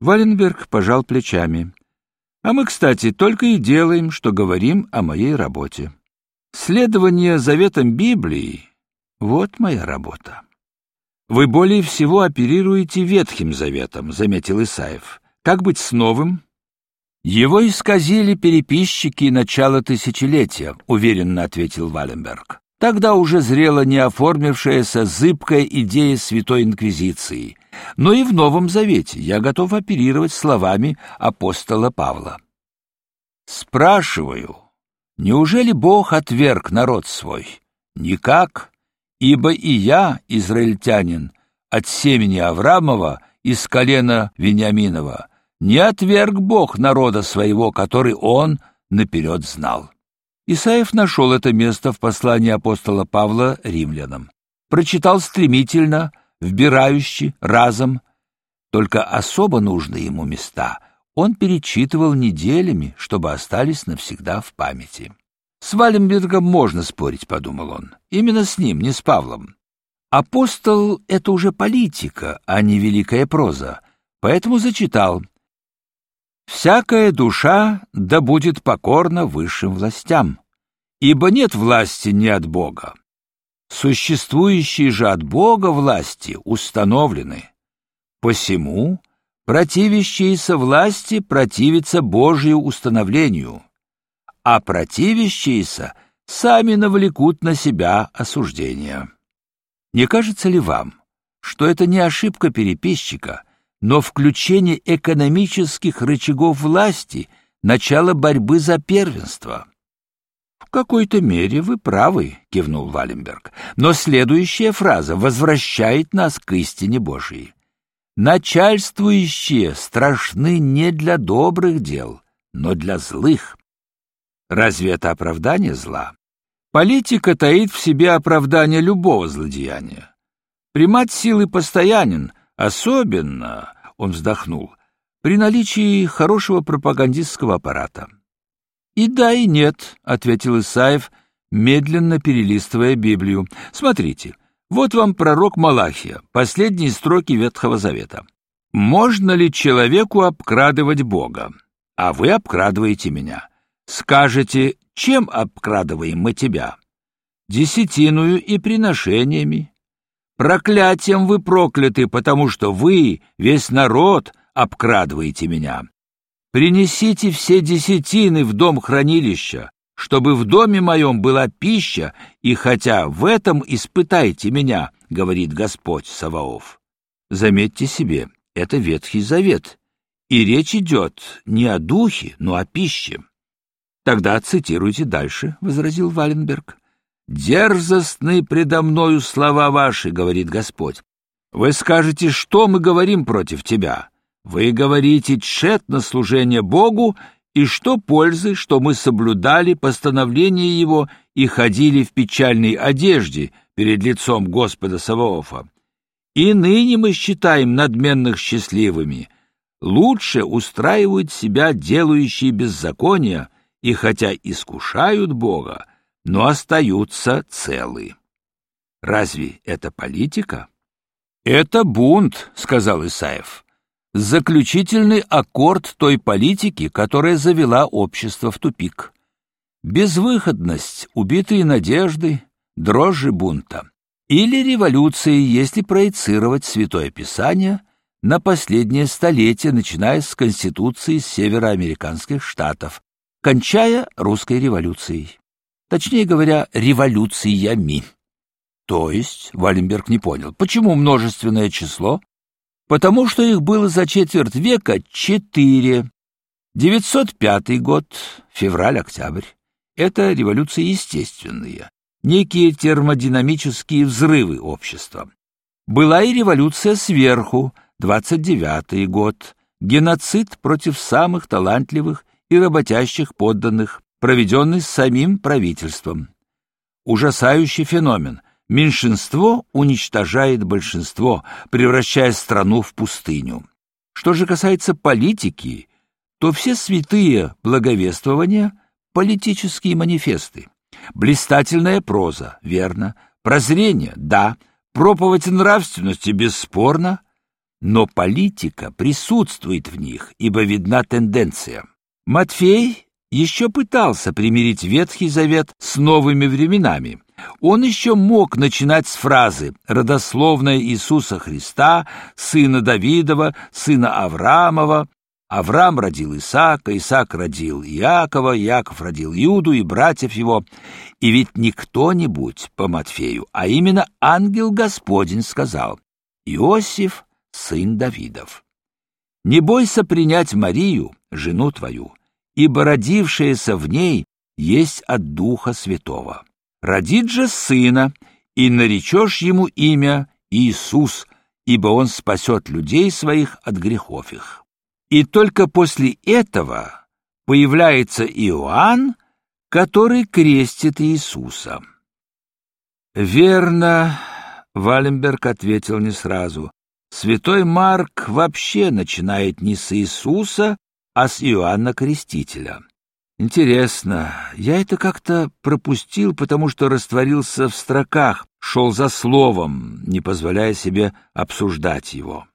Валенберг пожал плечами. А мы, кстати, только и делаем, что говорим о моей работе. Следование заветам Библии — вот моя работа. Вы более всего оперируете Ветхим Заветом, — заметил Исаев. Как быть с новым? Его исказили переписчики начала тысячелетия, — уверенно ответил Валенберг. Тогда уже зрела не оформившаяся зыбкая идея Святой Инквизиции. Но и в Новом Завете я готов оперировать словами апостола Павла. Спрашиваю, неужели Бог отверг народ свой? Никак, ибо и я, израильтянин, от семени Авраамова из колена Вениаминова, не отверг Бог народа своего, который он наперед знал. Исаев нашел это место в послании апостола Павла римлянам. Прочитал стремительно, вбирающе, разом. Только особо нужные ему места он перечитывал неделями, чтобы остались навсегда в памяти. С Валенбергом можно спорить, подумал он. Именно с ним, не с Павлом. Апостол — это уже политика, а не великая проза, поэтому зачитал Всякая душа да будет покорна высшим властям, ибо нет власти не от Бога. Существующие же от Бога власти установлены. Посему противящиеся власти противятся Божию установлению, а противящиеся сами навлекут на себя осуждение. Не кажется ли вам, что это не ошибка переписчика — но включение экономических рычагов власти — начало борьбы за первенство. «В какой-то мере вы правы», — кивнул Валенберг, «но следующая фраза возвращает нас к истине Божией. Начальствующие страшны не для добрых дел, но для злых. Разве это оправдание зла? Политика таит в себе оправдание любого злодеяния. Примат силы постоянен — Особенно, он вздохнул, при наличии хорошего пропагандистского аппарата. И да, и нет, ответил Исаев, медленно перелистывая Библию. Смотрите, вот вам пророк Малахия, последние строки Ветхого Завета. Можно ли человеку обкрадывать Бога? А вы обкрадываете меня. Скажете, чем обкрадываем мы тебя? Десятиную и приношениями, Проклятием вы прокляты, потому что вы, весь народ, обкрадываете меня. Принесите все десятины в дом хранилища, чтобы в доме моем была пища, и хотя в этом испытайте меня, говорит Господь Саваоф. Заметьте себе, это Ветхий Завет, и речь идет не о духе, но о пище. Тогда цитируйте дальше, возразил Валенберг. Дерзостны предо мною слова ваши, говорит Господь. Вы скажете, что мы говорим против тебя? Вы говорите тщетно служение Богу, и что пользы, что мы соблюдали постановление Его и ходили в печальной одежде перед лицом Господа Саваофа. И ныне мы считаем надменных счастливыми. Лучше устраивают себя делающие беззакония, и хотя искушают Бога, но остаются целы. Разве это политика? Это бунт, сказал Исаев. Заключительный аккорд той политики, которая завела общество в тупик. Безвыходность, убитые надежды, дрожжи бунта. Или революции, если проецировать Святое Писание на последнее столетие, начиная с Конституции североамериканских штатов, кончая русской революцией точнее говоря, революциями. То есть, Валенберг не понял, почему множественное число? Потому что их было за четверть века четыре. 905 год, февраль-октябрь. Это революции естественные, некие термодинамические взрывы общества. Была и революция сверху, 29 год, геноцид против самых талантливых и работящих подданных, проведенный самим правительством. Ужасающий феномен. Меньшинство уничтожает большинство, превращая страну в пустыню. Что же касается политики, то все святые благовествования — политические манифесты. Блистательная проза, верно. Прозрение, да. Проповедь нравственности, бесспорно. но политика присутствует в них, ибо видна тенденция. Матфей еще пытался примирить Ветхий Завет с новыми временами. Он еще мог начинать с фразы «родословная Иисуса Христа, сына Давидова, сына Авраамова». Авраам родил Исаака, Исаак родил Иакова, Иаков родил Иуду и братьев его. И ведь не кто-нибудь по Матфею, а именно ангел Господень сказал «Иосиф, сын Давидов». «Не бойся принять Марию, жену твою, ибо родившееся в ней есть от Духа Святого. Родит же сына, и наречешь ему имя Иисус, ибо он спасет людей своих от грехов их. И только после этого появляется Иоанн, который крестит Иисуса. Верно, Валенберг ответил не сразу. Святой Марк вообще начинает не с Иисуса, а с Иоанна Крестителя. Интересно, я это как-то пропустил, потому что растворился в строках, шел за словом, не позволяя себе обсуждать его.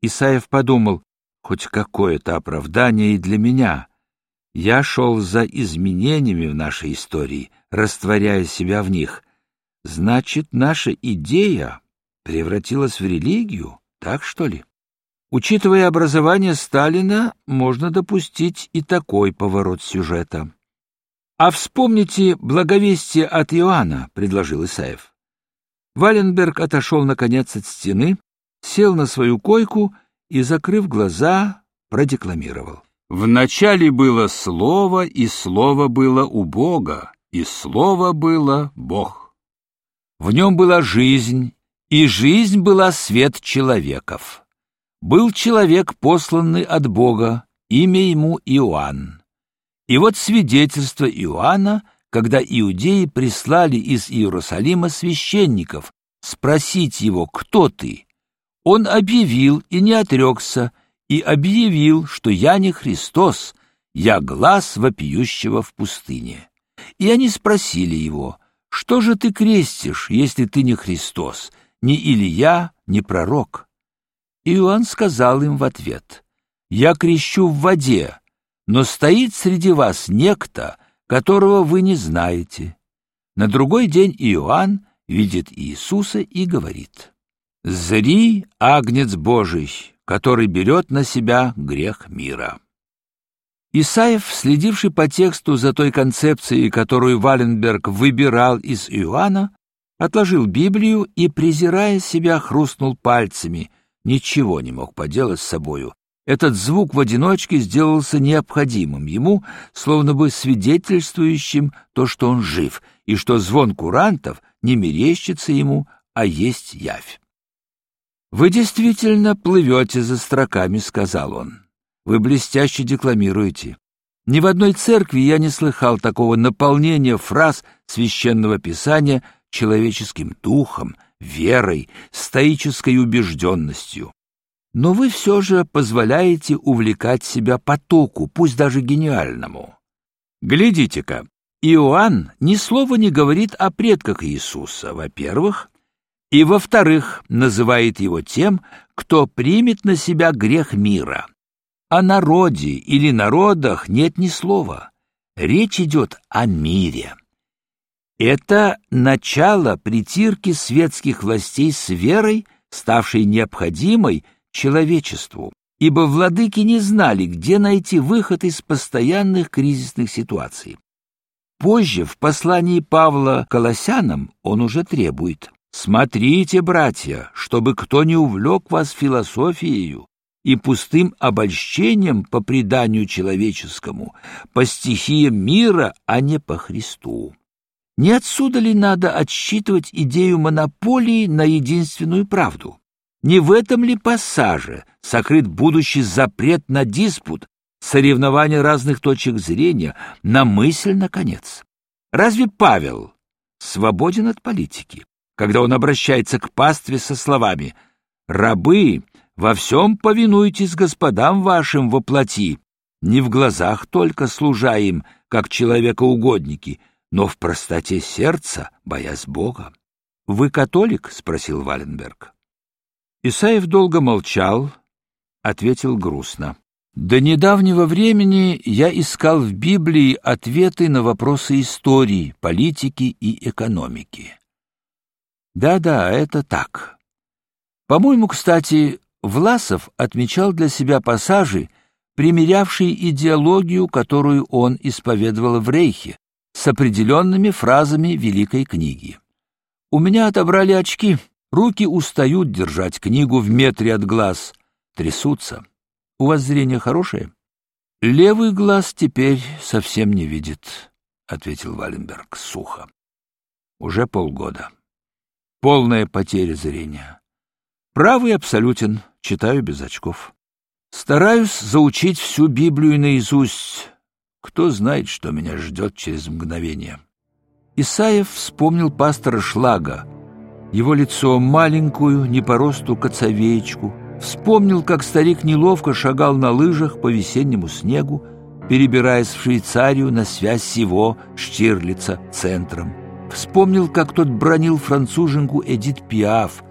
Исаев подумал, хоть какое-то оправдание и для меня. Я шел за изменениями в нашей истории, растворяя себя в них. Значит, наша идея превратилась в религию, так что ли? Учитывая образование Сталина, можно допустить и такой поворот сюжета. «А вспомните благовестие от Иоанна», — предложил Исаев. Валенберг отошел, наконец, от стены, сел на свою койку и, закрыв глаза, продекламировал. «Вначале было Слово, и Слово было у Бога, и Слово было Бог. В нем была жизнь, и жизнь была свет человеков». Был человек, посланный от Бога, имя ему Иоанн. И вот свидетельство Иоанна, когда иудеи прислали из Иерусалима священников спросить его, кто ты. Он объявил и не отрекся, и объявил, что я не Христос, я глаз вопиющего в пустыне. И они спросили его, что же ты крестишь, если ты не Христос, ни Илия, ни пророк? Иоанн сказал им в ответ, «Я крещу в воде, но стоит среди вас некто, которого вы не знаете». На другой день Иоанн видит Иисуса и говорит, «Зри, агнец Божий, который берет на себя грех мира». Исаев, следивший по тексту за той концепцией, которую Валенберг выбирал из Иоанна, отложил Библию и, презирая себя, хрустнул пальцами — ничего не мог поделать с собою. Этот звук в одиночке сделался необходимым ему, словно бы свидетельствующим то, что он жив, и что звон курантов не мерещится ему, а есть явь. «Вы действительно плывете за строками», — сказал он. «Вы блестяще декламируете. Ни в одной церкви я не слыхал такого наполнения фраз священного писания человеческим духом, верой, стоической убежденностью. Но вы все же позволяете увлекать себя потоку, пусть даже гениальному. Глядите-ка, Иоанн ни слова не говорит о предках Иисуса, во-первых, и, во-вторых, называет его тем, кто примет на себя грех мира. О народе или народах нет ни слова. Речь идет о мире. Это начало притирки светских властей с верой, ставшей необходимой человечеству, ибо владыки не знали, где найти выход из постоянных кризисных ситуаций. Позже, в послании Павла Колоссянам, он уже требует «Смотрите, братья, чтобы кто не увлек вас философией и пустым обольщением по преданию человеческому, по стихиям мира, а не по Христу». Не отсюда ли надо отсчитывать идею монополии на единственную правду? Не в этом ли пассаже сокрыт будущий запрет на диспут, соревнования разных точек зрения, на мысль, наконец? Разве Павел свободен от политики, когда он обращается к пастве со словами «Рабы, во всем повинуйтесь господам вашим во плоти, не в глазах только служа им, как человекоугодники, но в простоте сердца, боясь Бога. — Вы католик? — спросил Валенберг. Исаев долго молчал, ответил грустно. До недавнего времени я искал в Библии ответы на вопросы истории, политики и экономики. Да-да, это так. По-моему, кстати, Власов отмечал для себя пассажи, примерявшие идеологию, которую он исповедовал в Рейхе, с определенными фразами Великой книги. У меня отобрали очки, руки устают держать книгу в метре от глаз, трясутся. У вас зрение хорошее? Левый глаз теперь совсем не видит, ответил Валенберг сухо. Уже полгода. Полная потеря зрения. Правый абсолютен, читаю без очков. Стараюсь заучить всю Библию наизусть. Кто знает, что меня ждет через мгновение. Исаев вспомнил пастора Шлага, его лицо маленькую, не по росту коцовеечку, Вспомнил, как старик неловко шагал на лыжах по весеннему снегу, перебираясь в Швейцарию на связь его, Штирлица, центром. Вспомнил, как тот бронил француженку Эдит Пиаф.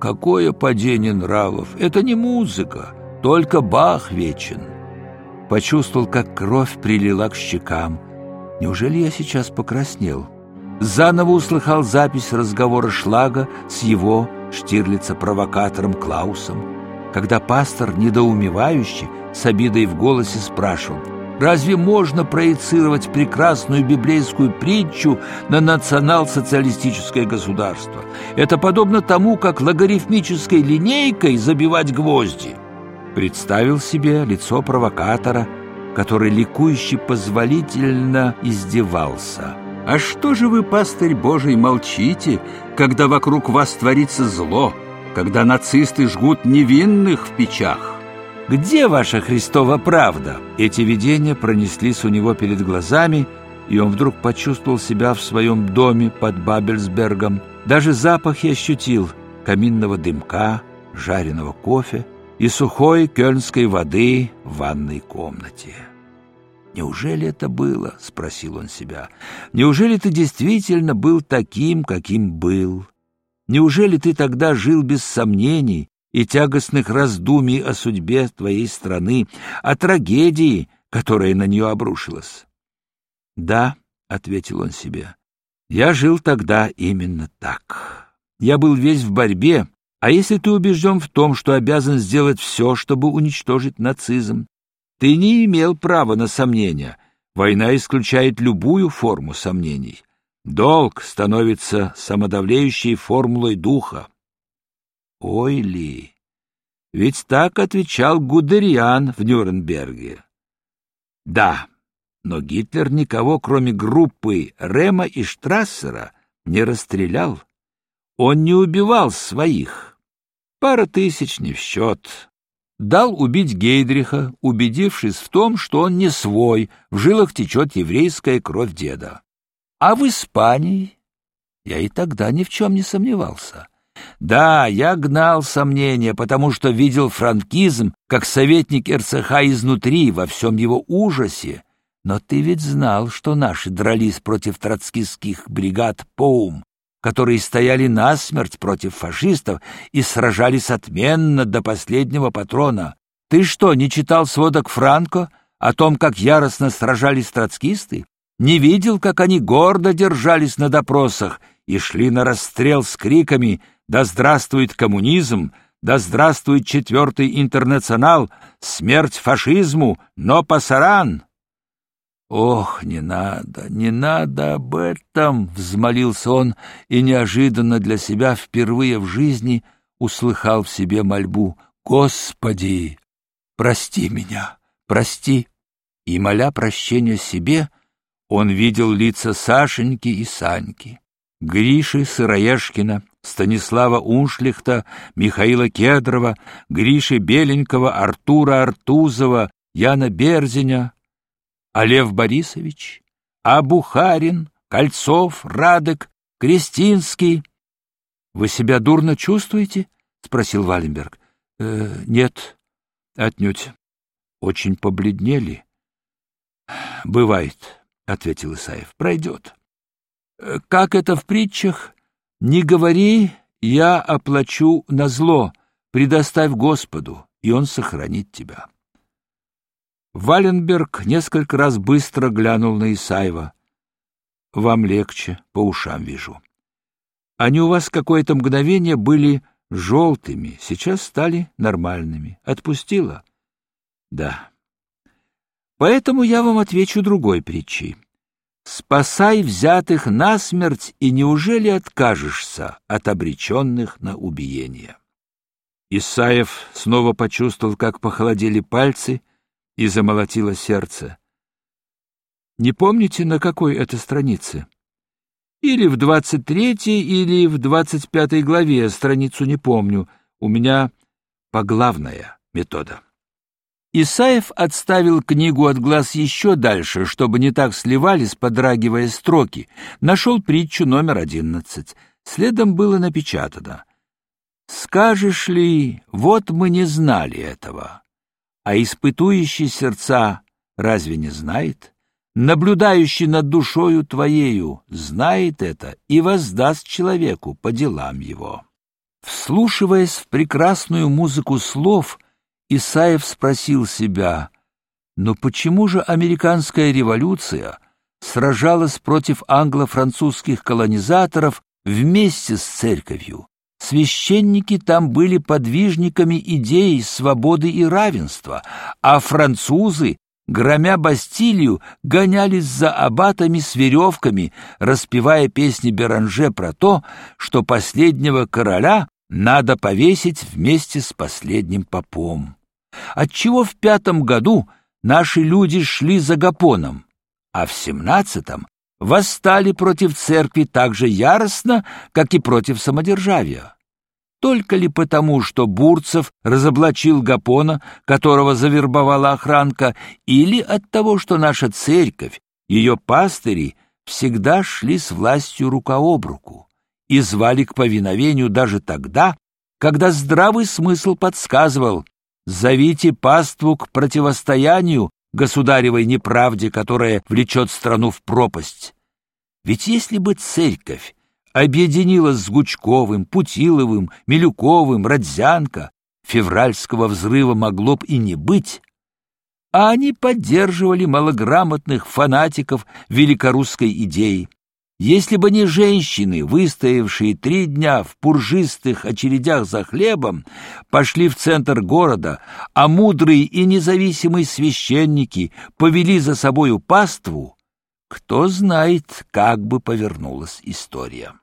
Какое падение нравов! Это не музыка, только Бах вечен. Почувствовал, как кровь прилила к щекам. Неужели я сейчас покраснел? Заново услыхал запись разговора Шлага с его, Штирлица, провокатором Клаусом когда пастор, недоумевающий, с обидой в голосе спрашивал, «Разве можно проецировать прекрасную библейскую притчу на национал-социалистическое государство? Это подобно тому, как логарифмической линейкой забивать гвозди». Представил себе лицо провокатора, который ликующе позволительно издевался. «А что же вы, пастырь Божий, молчите, когда вокруг вас творится зло?» когда нацисты жгут невинных в печах. Где ваша Христова правда? Эти видения пронеслись у него перед глазами, и он вдруг почувствовал себя в своем доме под Бабельсбергом. Даже запах я ощутил каминного дымка, жареного кофе и сухой кёльнской воды в ванной комнате. «Неужели это было?» — спросил он себя. «Неужели ты действительно был таким, каким был?» Неужели ты тогда жил без сомнений и тягостных раздумий о судьбе твоей страны, о трагедии, которая на нее обрушилась? — Да, — ответил он себе, — я жил тогда именно так. Я был весь в борьбе, а если ты убежден в том, что обязан сделать все, чтобы уничтожить нацизм, ты не имел права на сомнения. Война исключает любую форму сомнений. Долг становится самодавлеющей формулой духа. Ой ли! Ведь так отвечал Гудериан в Нюрнберге. Да, но Гитлер никого, кроме группы Рема и Штрассера, не расстрелял. Он не убивал своих. Пара тысяч не в счет. Дал убить Гейдриха, убедившись в том, что он не свой, в жилах течет еврейская кровь деда. А в Испании я и тогда ни в чем не сомневался. Да, я гнал сомнения, потому что видел франкизм как советник РЦХ изнутри, во всем его ужасе. Но ты ведь знал, что наши дрались против троцкистских бригад ПОУМ, которые стояли насмерть против фашистов и сражались отменно до последнего патрона. Ты что, не читал сводок Франко о том, как яростно сражались троцкисты? не видел, как они гордо держались на допросах и шли на расстрел с криками «Да здравствует коммунизм! Да здравствует четвертый интернационал! Смерть фашизму! Но пасаран!» «Ох, не надо, не надо об этом!» — взмолился он и неожиданно для себя впервые в жизни услыхал в себе мольбу «Господи, прости меня, прости!» И, моля прощения себе, — он видел лица Сашеньки и Саньки, Гриши Сыроежкина, Станислава Уншлихта, Михаила Кедрова, Гриши Беленького, Артура Артузова, Яна Берзиня, а Лев Борисович, а Бухарин, Кольцов, Радек, Крестинский. — Вы себя дурно чувствуете? — спросил Валенберг. «Э, — Нет, отнюдь. Очень побледнели. — Бывает. — ответил Исаев. — Пройдет. Э, — Как это в притчах? Не говори, я оплачу на зло, предоставь Господу, и Он сохранит тебя. Валенберг несколько раз быстро глянул на Исаева. Вам легче, по ушам вижу. Они у вас какое-то мгновение были желтыми, сейчас стали нормальными. Отпустила? Да. Поэтому я вам отвечу другой притчей. Спасай взятых насмерть, и неужели откажешься от обреченных на убиение? Исаев снова почувствовал, как похолодели пальцы и замолотило сердце. Не помните, на какой это странице? Или в двадцать третьей, или в двадцать пятой главе, страницу не помню. У меня поглавная метода. Исаев отставил книгу от глаз еще дальше, чтобы не так сливались, подрагивая строки. Нашел притчу номер одиннадцать. Следом было напечатано. «Скажешь ли, вот мы не знали этого, а испытующий сердца разве не знает?» наблюдающий над душою твоею, знает это и воздаст человеку по делам его. Вслушиваясь в прекрасную музыку слов, Исаев спросил себя, но почему же американская революция сражалась против англо-французских колонизаторов вместе с церковью? Священники там были подвижниками идей свободы и равенства, а французы громя Бастилию, гонялись за аббатами с веревками, распевая песни Беранже про то, что последнего короля надо повесить вместе с последним попом. Отчего в пятом году наши люди шли за Гапоном, а в семнадцатом восстали против церкви так же яростно, как и против самодержавия. Только ли потому, что Бурцев разоблачил Гапона, которого завербовала охранка, или от того, что наша церковь, ее пастыри, всегда шли с властью рука об руку и звали к повиновению даже тогда, когда здравый смысл подсказывал «Зовите паству к противостоянию государевой неправде, которая влечет страну в пропасть». Ведь если бы церковь объединилась с Гучковым, Путиловым, Милюковым, Родзянко, февральского взрыва могло б и не быть, а они поддерживали малограмотных фанатиков великорусской идеи. Если бы не женщины, выстоявшие три дня в пуржистых очередях за хлебом, пошли в центр города, а мудрые и независимые священники повели за собою паству, кто знает, как бы повернулась история.